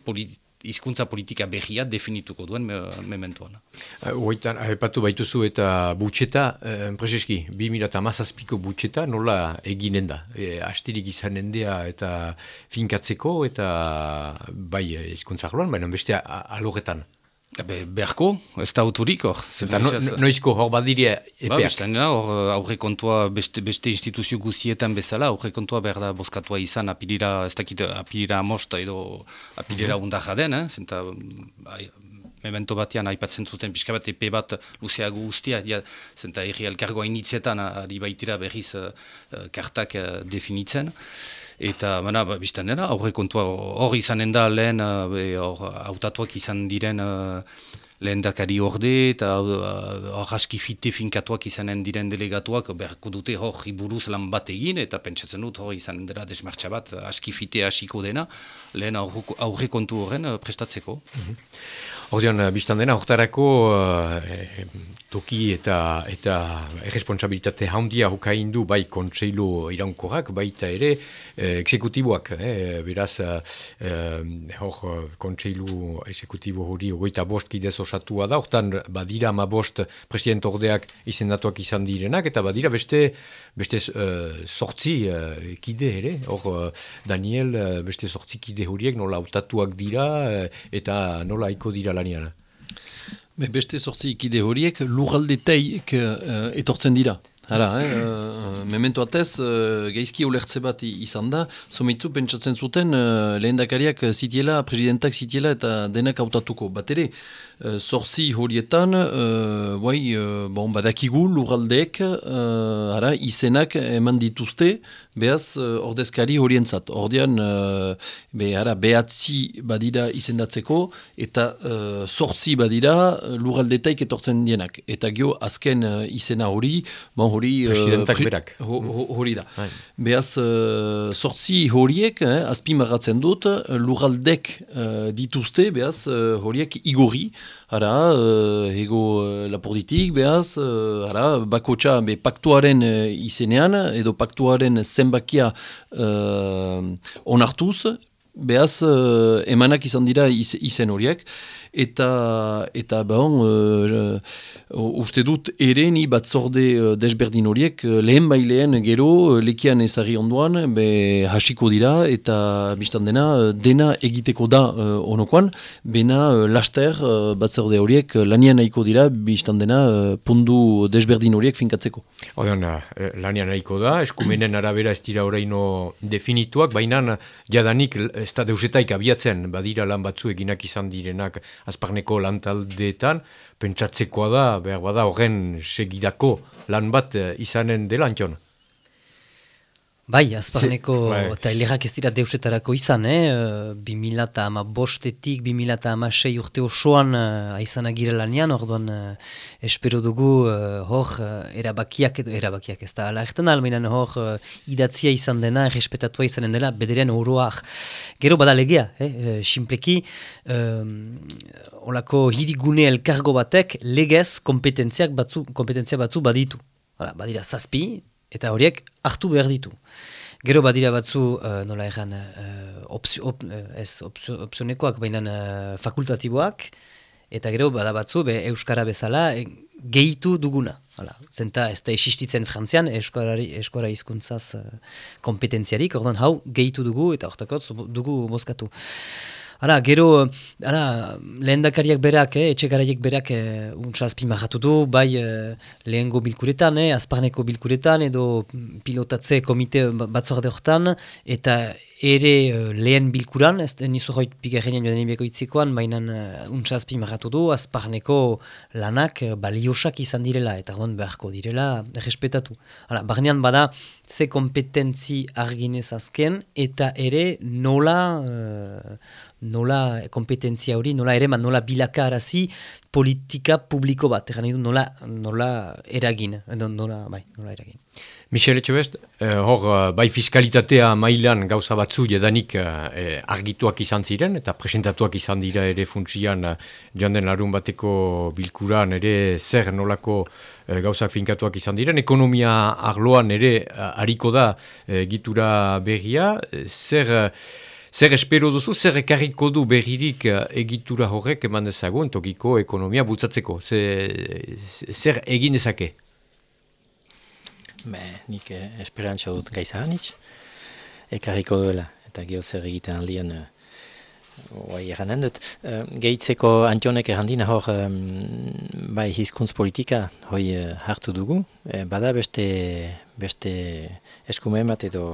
hizkuntza politika behia definituko duen me, mementuan. Uh, Oitan, ahepatu baituzu eta butxeta, eh, prezeski, 2000 amazazpiko butxeta nola eginen da? E, astirik izanen dea eta finkatzeko eta bai hizkuntza joan, baina beste alogetan. Be, beharko, ez da autorik hor. No, noizko hor badiria epeak? Ba, hor aurre kontua beste, beste instituzio guzietan bezala, aurre kontua behar da bozkatua izan apilira, ez dakit apilira amosta edo apilira mm -hmm. undar jaden, eh? zenta ai, memento batean aipatzen zuten pixka bat epe bat luzeago guztia, ja, zenta erri elkargoa initzetan ari baitira berriz uh, kartak uh, definitzen. Eta, bana, ba, biztan dena, aurre kontua hor izanen da lehen, eh, hor autatuak izan diren uh, lehen dakari orde, eta hor askifite finkatuak izanen diren delegatuak, beharko dute hor iburuz lan bat egin, eta pentsatzen dut hor izanen dela desmartxa bat, askifite hasiko dena, lehen aurre kontu horren prestatzeko. Mm -hmm. Biztan dena, hortarako toki eta eta erresponsabilitate handia hokaindu bai kontseilu iraunkorak, baita ere eh, eksekutiboak. Eh, beraz, eh, hor kontseilu eksekutibo hori ogoita bost kidez osatua da, hortan badira ma bost president ordeak izendatuak izan direnak, eta badira beste beste uh, sortzi uh, kide ere, hor uh, Daniel beste sortzi kide horiek nola autatuak dira eta nola aiko dira lanian. Be, beste sortzi ikide horiek lurraldeteik uh, etortzen dira. Hala, eh, uh, memento atez, uh, gaizki ulertze bat izan da, somitzu pentsatzen zuten uh, lehendakariak zitiela, presidentak zitiela eta denak hautatuko. Bat ere, uh, sortzi horietan, uh, bai, uh, bon, badakigu lurraldeek, uh, ara, izenak eman dituzte, behaz uh, ordezkari horientzat. Ordean, uh, be, ara, behatzi badira izendatzeko, eta uh, sortzi badira lurraldetaik etortzen dienak. Eta gio, azken uh, izena hori, bon, hori... Presidentak berak. hori da. Bai. Behaz, uh, sortzi horiek, eh, azpimagatzen dut, lurraldek uh, dituzte, behaz, uh, horiek igorri, Hara, uh, ego uh, laporditik, behaz, uh, hara, bakotxa be, paktuaren uh, izenean, edo paktuaren zenbakia uh, onartuz, behaz, uh, emanak izan dira izen horiek eta eta bon, uh, uste dut ere ni batzorde uh, desberdin horiek uh, lehen baileen gero uh, lekian ezari onduan be hasiko dira eta biztan dena dena egiteko da uh, onokoan bena uh, laster uh, batzorde horiek lanian nahiko dira biztan dena uh, pundu desberdin horiek finkatzeko. Odean, uh, lanian nahiko da, eskumenen arabera ez dira horreino definituak, baina jadanik ez da deusetaik abiatzen badira lan batzu eginak izan direnak azparneko lantaldeetan, pentsatzekoa da, behar bada horren segidako lan bat eh, izanen dela antion. Bai, azparneko bai. eta ilerrak ez dira deusetarako izan, eh? 2000 eta ama bostetik, 2000 eta ama sei urte osoan aizan agira lanian, orduan espero dugu hor erabakiak edo erabakiak ez da ala erten almenan hor idatzia izan dena, errespetatua izanen dela, bederen oroak. Gero bada legea, eh? simpleki, um, olako hirigune elkargo batek legez kompetentziak batzu, kompetentzia batzu baditu. Hala, badira zazpi, eta horiek hartu behar ditu. Gero badira batzu, uh, nola egan, uh, opzio, op, ez opzionekoak, baina uh, fakultatiboak, eta gero bada batzu, be, Euskara bezala, e, gehitu duguna. Hala, zenta ez da esistitzen frantzian, eskora hizkuntzaz uh, kompetentziarik, ordan hau gehitu dugu, eta hortakotz dugu mozkatu. Ara, gero, ara, lehen dakariak berak, eh, etxe berak eh, untsazpi marratu du, bai eh, lehengo bilkuretan, eh, azparneko bilkuretan, edo pilotatze komite batzorde horretan, eta ere uh, lehen bilkuran, ez nizu joit pigarrenean joan denibeko itzikoan, baina uh, untsazpi marratu du, azparneko lanak uh, baliosak izan direla, eta hon beharko direla, respetatu. Hala, barnean bada, ze kompetentzi arginez azken, eta ere nola... Uh, nola kompetentzia hori, nola ere, nola bilaka arazi politika publiko bat, egan du nola, nola eragin, nola, bai, nola eragin. Michel Etxebest, eh, hor, eh, bai fiskalitatea mailan gauza batzu jedanik eh, argituak izan ziren, eta presentatuak izan dira ere funtsian eh, joan den larun bateko bilkuran ere zer nolako eh, gauzak finkatuak izan diren, ekonomia arloan ere eh, hariko da eh, gitura berria, zer... Zer espero duzu, zer ekarriko du berririk uh, egitura horrek eman dezagun tokiko ekonomia butzatzeko? Zer egin dezake? Be, nik eh, esperantza dut gaisa hanitz. Ekarriko duela, eta geho zer egiten aldian uh, oai eranen dut. Uh, gehitzeko antionek errandina hor um, bai hizkuntz politika hoi uh, hartu dugu. bada beste, beste eskumen bat edo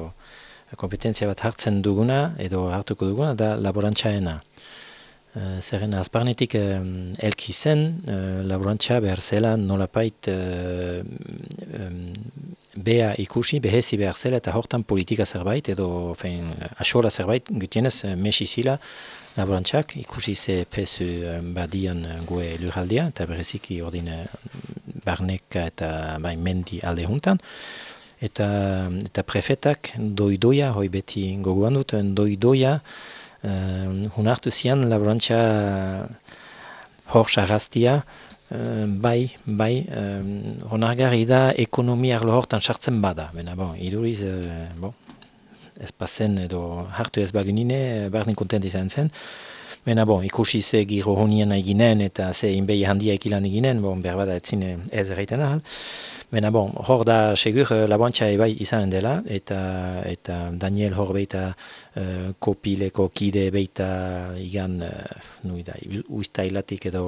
kompetentzia bat hartzen duguna edo hartuko duguna da laborantzaena. Uh, zerren azparnetik um, elki zen, uh, laborantza behar zela nolapait uh, um, bea ikusi, behezi behar zela eta hortan politika zerbait edo fein, asola zerbait gutienez uh, mesi zila laborantzak ikusi ze pesu um, badian goe luraldia eta bereziki ordin uh, barneka eta bai, mendi alde juntan eta eta prefetak doidoia hoi beti gogoan dut doidoia uh, hunartu zian laborantza hor sarraztia uh, bai, bai um, honargarri da ekonomia arlo hortan sartzen bada bena bon, iduriz uh, bon, ez pasen edo hartu ez baginine barnin kontent izan zen Bena, bon, ikusi ze giro honien eginen eta ze inbei handia ekilan eginen, bon, behar bada etzin ez erraiten ahal. Bena, bon, hor da segur uh, laboantxa ebai izanen dela, eta eta Daniel hor beita uh, kopileko kide beita igan, uh, nui da, uistailatik edo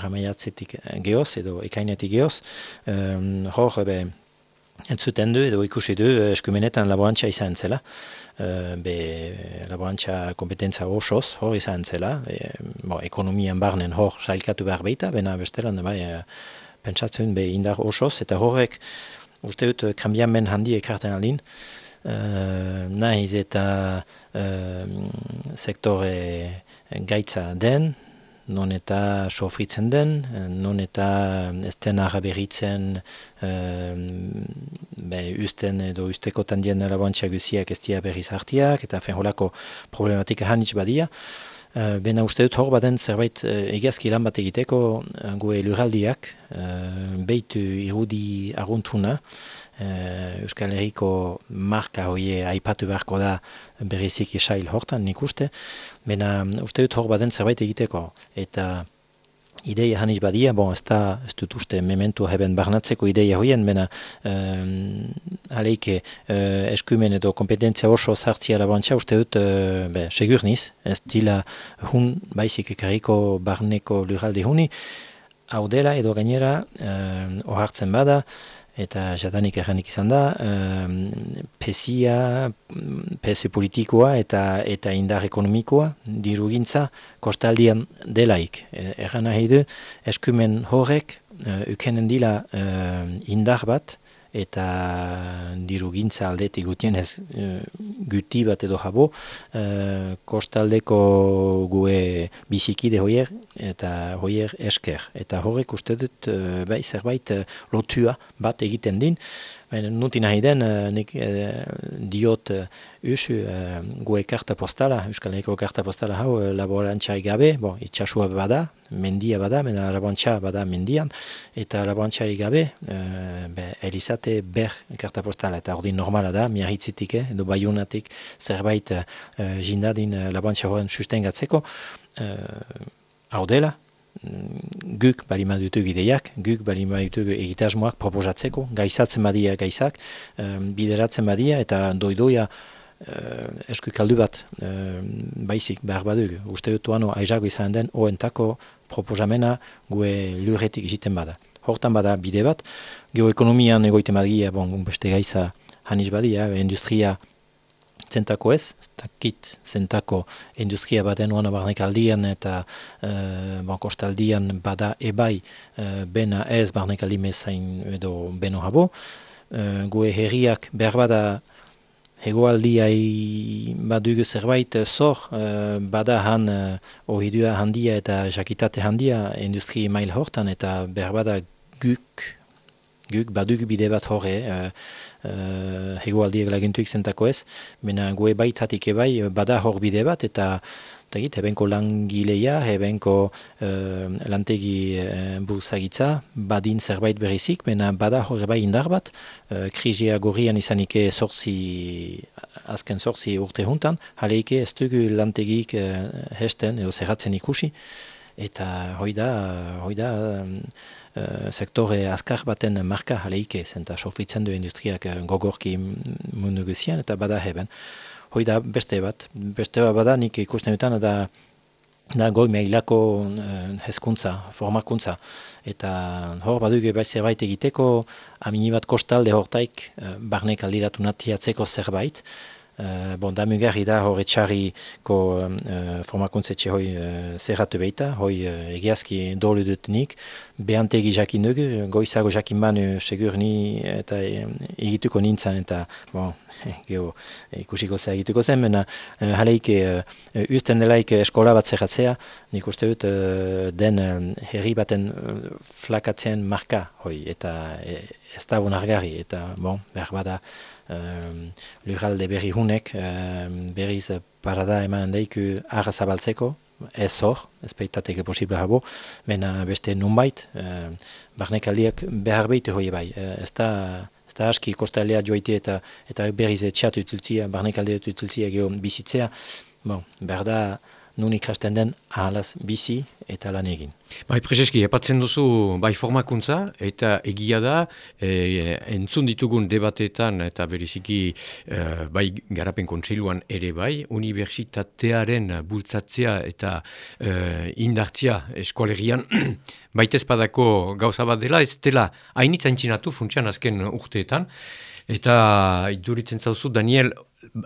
ahamaiatzetik geoz, edo ekainetik geoz, um, hor be, entzuten du edo ikusi du eskumenetan laboantxa izan zela. Uh, be laborantza kompetentza osoz hor izan zela, e, bo, ekonomian barnen hor sailkatu behar beita, bena bestelan bai, pentsatzen be indar osoz, eta horrek uste dut kambiamen handi ekarten aldin, uh, nahiz eta sektore gaitza den, non eta sofritzen den, non eta ez den araberritzen be, usten edo usteko tandien laboantxak guziak ez dia berriz hartiak, eta fen holako problematika hanitz badia. Uh, Bena uste dut hor baden zerbait uh, egiazki lan bat egiteko uh, gue luraldiak, uh, beitu irudi aguntuna, uh, Euskal Herriko marka hoie aipatu beharko da berrizik isail hortan nik uste, Bena uste dut hor baden zerbait egiteko, eta ideia haniz badia, bon, ez da, ez dut uste, mementu heben barnatzeko ideia hoien, mena um, aleike uh, eskumen edo kompetentzia oso zartzia labantza, uste dut, uh, be, segur niz, ez dila hun baizik ekarriko barneko lurralde huni, hau dela edo gainera, uh, ohartzen bada, eta jadanik erranik izan da, um, pesia, pesu politikoa eta eta indar ekonomikoa, dirugintza, kostaldian delaik. E, erran nahi du, eskumen horrek, uh, ukenen dila uh, indar bat, eta diru gintza aldetik gutien ez uh, guti bat edo jabo uh, kostaldeko gue bizikide hoier eta hoier esker. Eta horrek uste dut uh, bai, zerbait lotua bat egiten din Nuti nahi den, uh, nik uh, diot usu uh, gue karta postala, Euskal karta postala hau, uh, laborantza gabe, bo, itxasua bada, mendia bada, mena laborantza bada mendian, eta laborantza gabe, uh, be, elizate ber karta postala, eta ordin normala da, miarritzitik, eh, edo baiunatik, zerbait uh, jindadin laborantza horren sustengatzeko, uh, hau dela, guk bali ditugu ideiak, guk bali ditugu egitasmoak proposatzeko, gaizatzen badia gaizak, bideratzen badia eta doidoia uh, esku kaldu bat baizik behar badug. Uste dut ano aizago izan den oentako proposamena gue lurretik egiten bada. Hortan bada bide bat, geoekonomian egoiten badia, bon, beste gaiza haniz badia, industria zentako ez, dakit zentako industria baten uana barnek aldian eta e, bon, kostaldian bada ebai e, bena ez barnek aldimezain edo beno habo. E, gue herriak behar bada hegoaldiai badugu zerbait zor e, bada han e, ohidua handia eta jakitate handia industri mail hortan eta behar bada guk, guk badugu bide bat horre, uh, hegoaldiek lagintuik zentako ez, mena goe baitatik ebai bada hor bide bat, eta Tegit, hebenko langileia, hebenko uh, lantegi uh, burzagitza, badin zerbait berrizik, mena bada hor bai indar bat, uh, krizia gorrian izanike sortzi, azken sortzi urte juntan, jaleike ez dugu lantegik uh, hesten, edo zerratzen ikusi, eta hoi da, hoi da, uh, sektore azkar baten marka jaleike, zenta sofitzen du industriak uh, gogorki mundu guzian, eta bada heben. Hoi da beste bat, beste bat bada nik ikusten dutan, da da goi mehilako uh, hezkuntza, formakuntza. Eta hor badugu bai zerbait egiteko, amini bat kostalde hortaik, uh, barnek aldiratu natiatzeko zerbait, Uh, bon, da mugarri da hori txarriko uh, formakuntze txe hoi uh, zerratu behita, hoi uh, egiazki dolu dut nik, behantegi jakin dugu, goizago jakin manu segur ni eta egituko nintzen eta bon, geho ikusiko zea egituko zen, mena uh, jaleik uh, usten delaik eskola bat zerratzea, nik uste dut uh, den uh, herri baten uh, flakatzen marka hoi, eta uh, ez da bonargarri, eta bon, behar bada um, lurralde berri hunek um, berriz parada eman daiku arra zabaltzeko, ez hor, ez peitateke posible habo, mena beste nunbait, um, barnek aldiak behar behitu hoi bai, uh, ez da eta aski kostalea joite eta eta berriz etxatu utzultzia, barnek aldea utzultzia geho bizitzea, bon, behar da, nun ikasten den ahalaz bizi eta lan egin. Bai, Prezeski, epatzen duzu bai formakuntza eta egia da e, entzun ditugun debatetan eta beriziki e, bai garapen kontseiluan ere bai, universitatearen bultzatzea eta e, indartzia eskolerian baitez padako gauza bat dela, ez dela hainitzen txinatu funtsian azken urteetan, eta iduritzen zauzu Daniel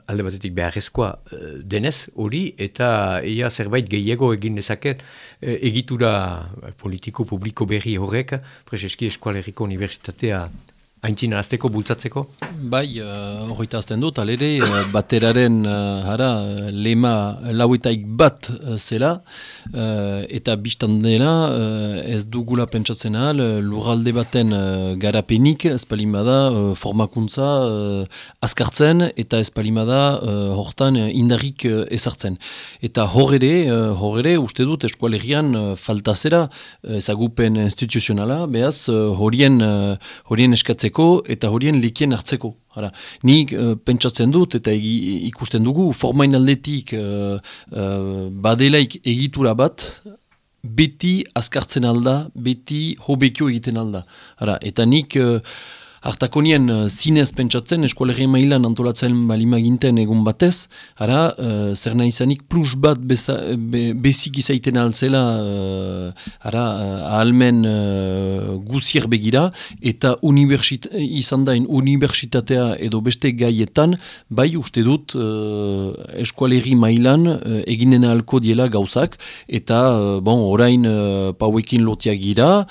alde batetik beharrezkoa uh, denez hori eta ia zerbait gehiago egin dezaket uh, egitura politiko publiko berri horrek Prezeski Eskualeriko Universitatea haintzina azteko, bultzatzeko? Bai, horreita uh, azten dut, alere, uh, bateraren uh, hara, lema lauetaik bat uh, zela, uh, eta biztan dena uh, ez dugula pentsatzen ahal, lurralde baten uh, garapenik, espalimada uh, formakuntza uh, azkartzen, eta espalimada uh, hortan uh, indarrik uh, ezartzen. Eta horre uh, horre uste dut eskualerian uh, falta zera, uh, ezagupen instituzionala, behaz, horien uh, horien eskatzen eta horien likien hartzeko. Hara, nik uh, pentsatzen dut eta ikusten dugu formain aldetik uh, uh, badelaik egitura bat beti azkartzen alda, beti hobekio egiten alda. Hara, eta nik... Artakonien uh, zinez pentsatzen, eskualerri mailan antolatzen balimaginten egun batez, ara, uh, zer nahi izanik plus bat beza, be, bezik izaiten altzela uh, ara, uh, ahalmen uh, guzier begira, eta izan dain universitatea edo beste gaietan, bai uste dut uh, eskualerri mailan uh, eginen alko diela gauzak, eta uh, bon, orain uh, pauekin lotiak gira,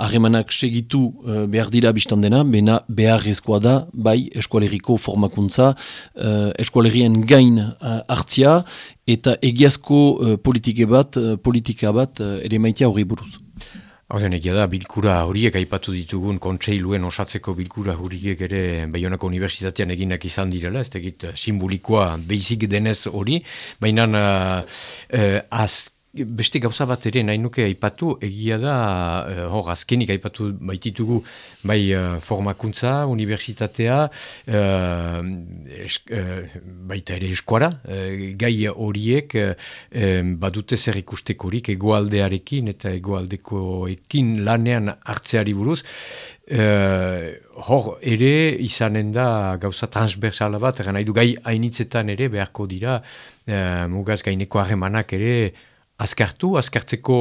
harremanak segitu uh, behar dira biztan dena, bena beharrezkoa da, bai eskualeriko formakuntza, uh, eskualerien gain uh, hartzia, eta egiazko uh, politike bat, uh, politika bat uh, ere maitea hori buruz. Horten egia da, bilkura horiek aipatu ditugun kontseiluen osatzeko bilkura horiek ere Bayonako Unibertsitatean eginak izan direla, ez tegit simbolikoa beizik denez hori, baina uh, uh, az beste gauza bat ere nahi nuke aipatu, egia da, uh, hor, azkenik aipatu baititugu, bai uh, formakuntza, universitatea, uh, baita ere eskuara, gai horiek badute zer ikustekorik egoaldearekin eta egoaldekoekin lanean hartzeari buruz, hor ere izanen da gauza transversala bat, nahi du gai hainitzetan ere beharko dira, uh, mugaz gaineko harremanak ere, azkartu, azkartzeko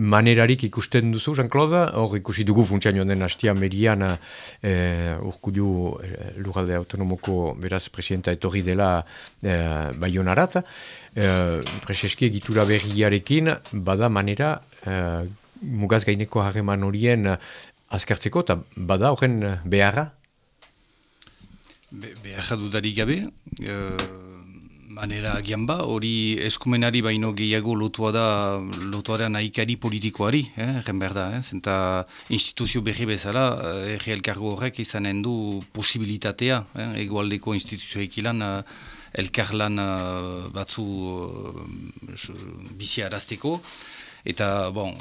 manerarik ikusten duzu, Jean-Claude, hor ikusi dugu funtsian joan den hastia merian eh, urkudu eh, lugalde autonomoko beraz presidenta etorri dela eh, baionarat. Eh, Prezeski egitura berriarekin bada manera eh, mugaz gaineko harreman horien azkartzeko, eta bada horren beharra? Be, beharra dudarik gabe, eh, manera agian ba, hori eskumenari baino gehiago lotua da lotua da nahikari politikoari, eh, behar da, eh, zenta instituzio berri bezala, eh, erri elkargo horrek izanen du posibilitatea, eh, egualdeko instituzioek ilan, eh, elkarlan eh, batzu uh, bizi arazteko, eta, bon,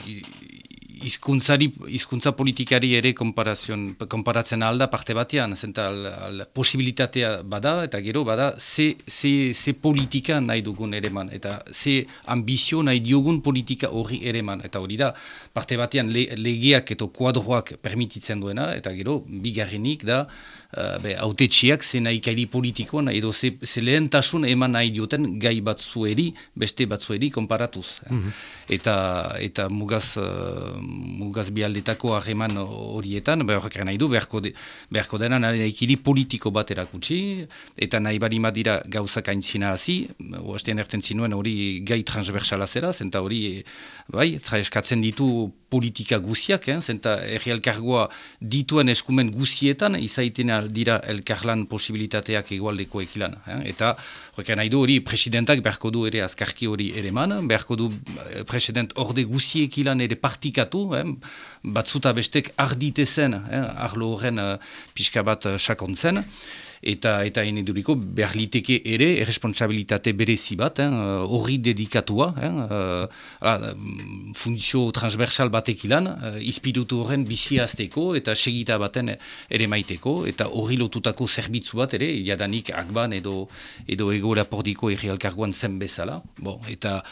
izkuntzari, izkuntza politikari ere konparatzen alda parte batean, zenta al, al posibilitatea bada, eta gero bada, ze, ze, ze politika nahi dugun ere man, eta ze ambizio nahi diogun politika hori ere man, eta hori da, parte batean le, legeak eta kuadroak permititzen duena, eta gero, bigarrenik da, Uh, be, autetxiak ze nahi kaili politikoan, edo ze, ze lehentasun eman nahi dioten gai batzueri, beste batzueri konparatuz. Mm Eta, eta mugaz, uh, mugaz bialdetako harreman horietan, behar nahi du, beharko, de, beharko dena nahi politiko bat erakutsi, eta nahi bari dira gauzak aintzina hazi, oastean erten zinuen hori gai transversala zera, zenta hori, bai, eskatzen ditu politika guziak, eh? zenta erri elkargoa dituen eskumen guzietan, izaiten dira elkarlan posibilitateak egualdeko ekilan. Eh? Eta, horrekan nahi du hori, presidentak beharko du ere azkarki hori ere man, beharko du eh, president orde guziek ilan ere partikatu, eh? batzuta bestek arditezen, eh? arlo horren uh, pixka bat uh, sakontzen, eta eta ene duriko behar liteke ere erresponsabilitate berezi bat, horri eh, dedikatua, eh, funtzio transversal batek ilan, eh, izpirutu horren bizi azteko eta segita baten ere maiteko, eta horri lotutako zerbitzu bat ere, jadanik akban edo, edo ego rapordiko erri alkarguan zen bezala, bon, eta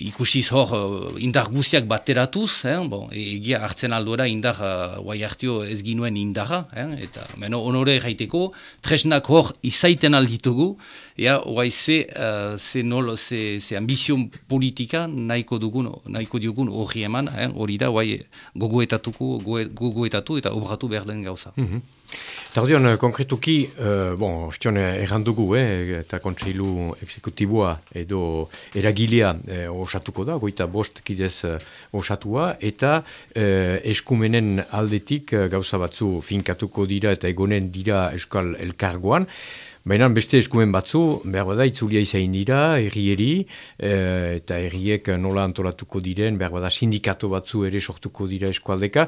ikusiz hor uh, indar guziak bateratuz, eh, bon, egia hartzen aldoera indar uh, hartio ez ginuen indarra, eh, eta meno honore erraiteko, tresnak hor izaiten alditugu, ea guai ze, uh, ze, nol, ze, ze ambizion politika nahiko dugun, nahiko dugun hori eman, hori da guai gogoetatuko, gogoetatu eta obratu behar den gauza. Mm Tardion, konkretuki, uh, bon, ostion errandugu, eh, eta kontseilu eksekutibua edo eragilea eh, osatuko da, goita bost kidez uh, osatua, eta uh, eskumenen aldetik gauza batzu finkatuko dira eta egonen dira Euskal Elkargoan, Baina beste eskumen batzu, behar bada, itzulia izain dira, errieri, e, eta erriek nola antolatuko diren, behar bada, sindikato batzu ere sortuko dira eskualdeka.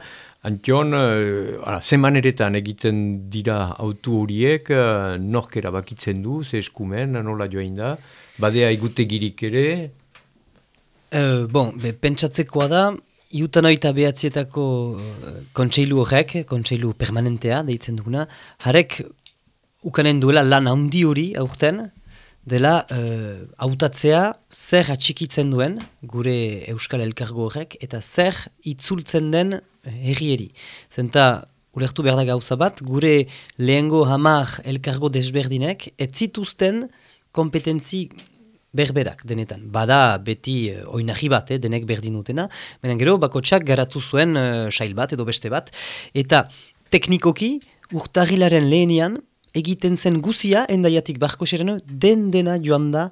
Antion, e, zeman eretan egiten dira autu horiek, e, nork erabakitzen du, ze eskumen, nola joain da, badea igutegirik ere? E, bon, be, pentsatzekoa da, Iutan oita behatzietako kontseilu horrek, kontseilu permanentea, deitzen duguna, harek ukanen duela lan handi hori aurten, dela uh, hautatzea zer atxikitzen duen gure Euskal Elkargo horrek eta zer itzultzen den herrieri. Zenta, ulertu behar da gauza bat, gure lehengo hamar Elkargo desberdinek ez zituzten kompetentzi berberak denetan. Bada beti uh, oinahi bat, eh, denek berdin dutena, menen gero bakotsak garatu zuen uh, sail bat edo beste bat, eta teknikoki urtahilaren lehenian egiten zen guzia, endaiatik barko sereno, den dena joan da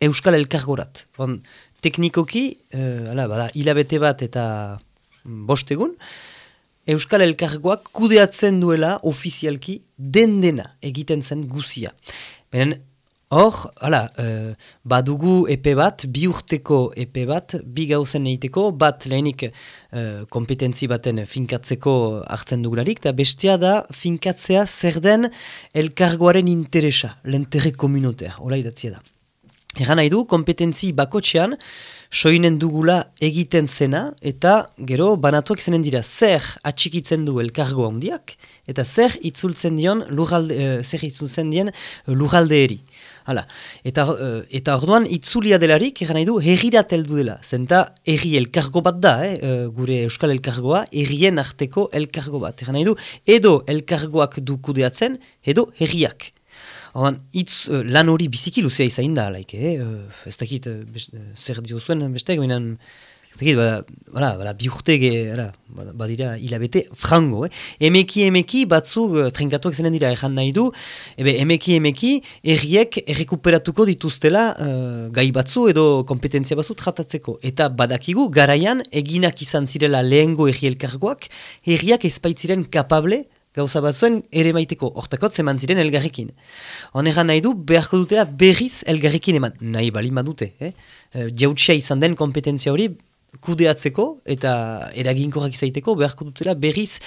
Euskal Elkargorat. Bon, teknikoki, uh, ala, bada, hilabete bat eta mm, bostegun, Euskal Elkargoak kudeatzen duela ofizialki den dena egiten zen guzia. Benen, Hor, hala, uh, badugu epe bat, bi urteko epe bat, bi gauzen egiteko, bat lehenik uh, kompetentzi baten finkatzeko hartzen dugularik, eta bestia da finkatzea zer den elkargoaren interesa, lenterre komunotea, hola idatzia da. Egan nahi du, kompetentzi bakotxean, soinen dugula egiten zena, eta gero banatuak zenen dira zer atxikitzen du elkargo handiak, eta zer itzultzen dion lugalde, uh, zer itzultzen dien lugalde eri. Hala. Eta, uh, eta orduan itzulia delarik, egan nahi du, herrira teldu dela. Zenta, herri elkargo bat da, eh? uh, gure euskal elkargoa, herrien arteko elkargo bat. Egan nahi du, edo elkargoak du kudeatzen, edo herriak. Orduan, itz uh, lan hori biziki luzea izain da, laik, eh? ez dakit, zer dio zuen, bestek, minan, Zekit, bada, bada, bada, bi urte badira hilabete frango, eh? Emeki, emeki, batzu, uh, trenkatuak zenen dira, ezan nahi du, ebe, emeki, emeki, erriek errekuperatuko dituztela uh, gai batzu edo kompetentzia batzu tratatzeko. Eta badakigu, garaian, eginak izan zirela lehengo erri elkargoak, erriak ezpaitziren kapable, gauza batzuen ere maiteko, ortakot zeman ziren elgarrekin. Honeran nahi du, beharko dutela berriz elgarrekin eman, nahi bali dute, eh? Uh, jautsia izan den kompetentzia hori, kudeatzeko eta eraginkorrak izaiteko beharko dutela berriz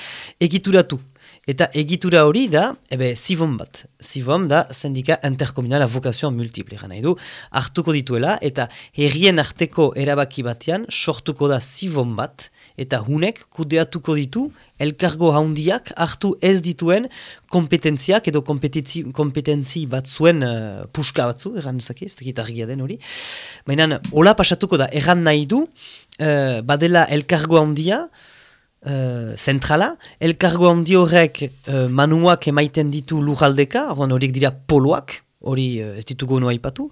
egituratu. Eta egitura hori da, ebe, zibon bat. Zibon da, sindika interkomunala vokazioa multiple. Gana edu, hartuko dituela, eta herrien arteko erabaki batean, sortuko da zibon bat, eta hunek kudeatuko ditu, elkargo haundiak hartu ez dituen kompetentziak edo kompetentzi bat zuen uh, puska batzu, erran ezak ez, ez argia den hori. Baina, hola pasatuko da, erran nahi du, uh, badela elkargo haundia, uh, zentrala. Elkargo handi horrek uh, manuak emaiten ditu lujaldeka, horiek dira poloak, hori uh, ez ditugu noa ipatu.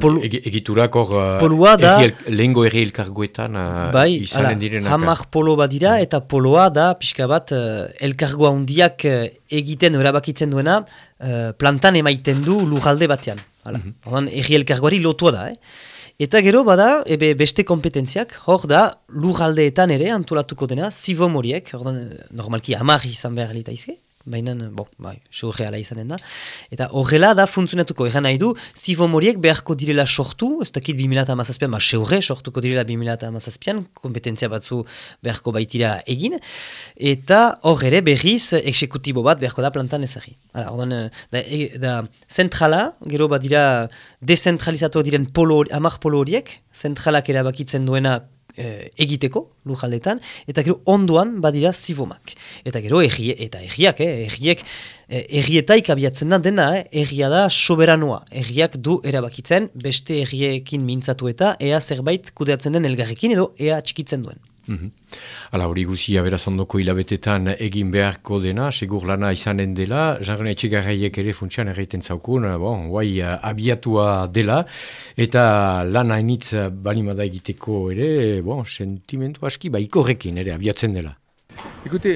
Pol Egiturak hor uh, lehengo erri elkargoetan uh, bai, izanen direnak. Hamar polo bat dira eta poloa da pixka bat uh, elkargo handiak uh, egiten erabakitzen duena uh, plantan emaiten du lujalde batean. Mm -hmm. Erri elkargoari lotua da, eh? Eta gero bada, ebe beste kompetentziak, hor da, lujaldeetan ere antolatuko dena, zibo moriek, hor da, normalki amarri izan behar lita izke, baina, bon, bai, surreala izanen da. Eta horrela da funtzionatuko, egan nahi du, zifo moriek beharko direla sortu, ez dakit 2000 amazazpian, ba, seurre sortuko direla 2000 amazazpian, kompetentzia batzu beharko baitira egin, eta hor ere berriz eksekutibo bat beharko da plantan ezari. Hala, ordan, da, e, da, zentrala, gero bat dira, dezentralizatu diren polo, amak polo horiek, zentralak erabakitzen duena e, egiteko lujaldetan, eta gero ondoan badira zivomak. Eta gero egie, eta egiak, eh, egiek, eh, egietaik abiatzen da dena, eh, egia da soberanoa. Egiak du erabakitzen, beste egiekin mintzatu eta ea zerbait kudeatzen den elgarrekin edo ea txikitzen duen. Mm Hala hori guzia beraz ondoko hilabetetan egin beharko dena, segur lana izanen dela, etxegarraiek ere funtsian bon, guai abiatua dela, lana ere, bon,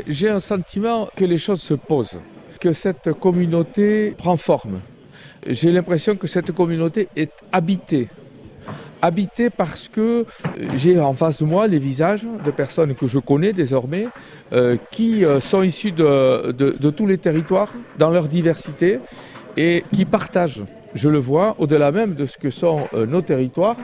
j'ai un sentiment que les choses se posent, que cette communauté prend forme. J'ai l'impression que cette communauté est habitée. Habitée parce que j'ai en face de moi les visages de personnes que je connais désormais, euh, qui euh, sont issues de, de tous les territoires, dans leur diversité, et qui partagent je le vois au-delà même de ce que sont euh, nos territoires,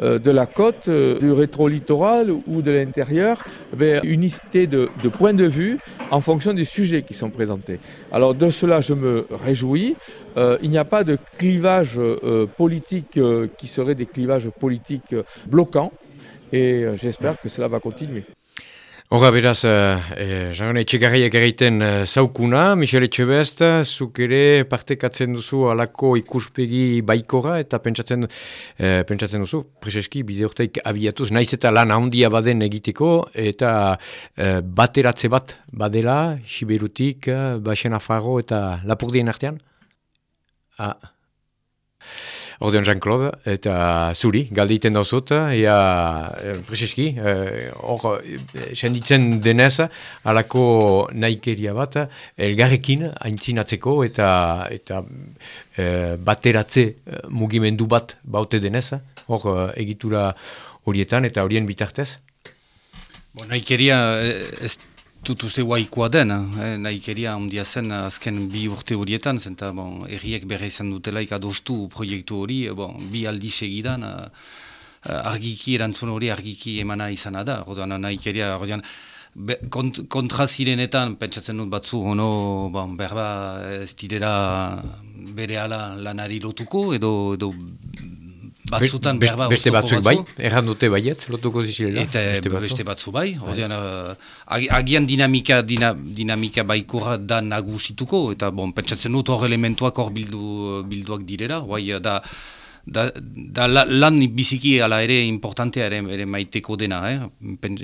euh, de la côte, euh, du rétro-littoral ou de l'intérieur, une unité de, de points de vue en fonction des sujets qui sont présentés. Alors de cela, je me réjouis. il n'y a pas de clivage politique qui serait des clivages politiques bloquants et j'espère que cela va continuer. Horra beraz, uh, e, etxegarriak egiten uh, zaukuna, Michel Etxebest, zuk ere partekatzen duzu alako ikuspegi baikora, eta pentsatzen, uh, pentsatzen duzu, preseski, bideoktaik abiatuz, naiz eta lan handia baden egiteko, eta uh, bateratze bat badela, Siberutik, uh, Baxen Afago eta Lapurdien artean? Ah. Ordeon Jean-Claude, eta zuri, galdeiten dauzut, ea, e, prezeski, e, hor, e, senditzen denez, alako naikeria bat, elgarrekin aintzinatzeko eta eta e, bateratze mugimendu bat baute denez, hor, egitura horietan eta horien bitartez? Bo, naikeria, ez dut uste guaikoa den, eh? nahi keria ondia zen azken bi urte horietan, zenta bon, erriek berre izan dutelaik adostu proiektu hori, bon, bi aldi segidan, uh, argiki erantzun hori argiki emana izana da, rodan nahi keria, rodan, kont, kontra zirenetan, pentsatzen dut batzu, ono, bon, berba ez direla bere ala lanari lotuko, edo, edo batzutan Best, beste batzuk bai, erran dute baiet, lotuko zizirela. Eta beste, beste batzu bai, bai. uh, agian dinamika, dina, dinamika baikora da nagusituko, eta bon, pentsatzen dut hor elementuak hor bildu, bilduak direla, bai, da, da, da lan biziki ala ere importantea ere, ere maiteko dena, eh?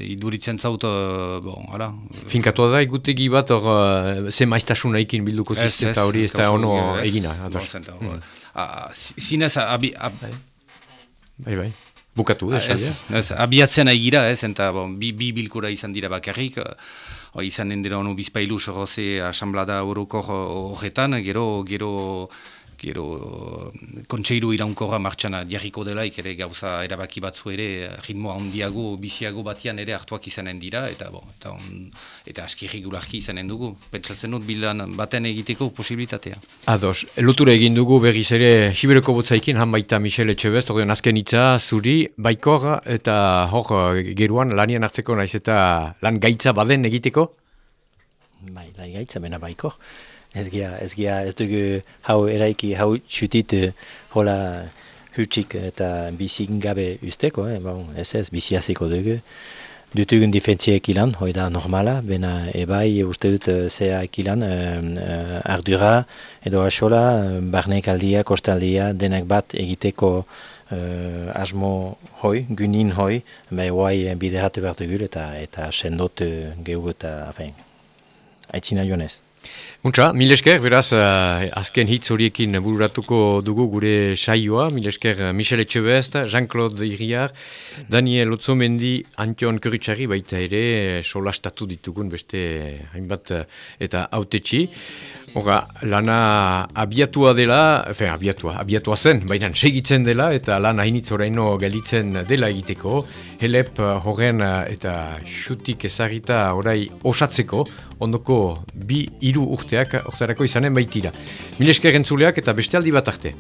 iduritzen zaut, uh, bon, ala. Finkatu da, egutegi bat hor, uh, ze maiztasuna ikin bilduko zizte, eta hori ez da ono egina. Zinez, abi, abi, Bai, bai. Bukatu, da, ah, ez, ez, abiatzen aigira, ez, eta bon, bi, bi bilkura izan dira bakarrik, o, izan den dira ono bizpailu soroze asamblada horokor horretan, gero, gero, gero kontseiru iraunkorra martxana jarriko delaik ere gauza erabaki batzu ere ritmo handiago, biziago batian ere hartuak izanen dira eta bo, eta, on, eta aski izanen dugu. Pentsatzen dut bilan baten egiteko posibilitatea. Ados, lotura egin dugu berriz ere Siberoko botzaikin, han baita Michel Etxebest, ordean azken itza zuri, baikor eta hor geruan lanien hartzeko naiz eta lan gaitza baden egiteko? Bai, lan gaitza bena baikor ez gira, ez gira, ez dugu hau eraiki, hau txutit hola hutsik eta bizik gabe usteko, eh? bon, ez ez, bizi hasiko dugu. Dutugun difentziek ilan, hoi da normala, bena ebai uste dut eh, zea ilan, uh, ardura edo asola, barnek aldia, kostaldia, denak bat egiteko uh, asmo hoi, gunin hoi, bai guai bideratu behar dugu eta, eta sendot gehu eta, afen, aitzina joanez. Untsa, mil esker, beraz, uh, azken hitz horiekin bururatuko dugu gure saioa, mil esker uh, Michel Etxebest, Jean-Claude Iriar, Daniel Otzomendi, Antion Kuritsari, baita ere, solastatu ditugun beste hainbat eta autetxi. Hora, lana abiatua dela, efe, abiatua, abiatua zen, baina segitzen dela eta lana hainitz oraino gelditzen dela egiteko. Helep horren eta xutik ezagita orai osatzeko, ondoko bi hiru urteak orterako izanen baitira. Mileskerren zuleak eta beste aldi bat arte.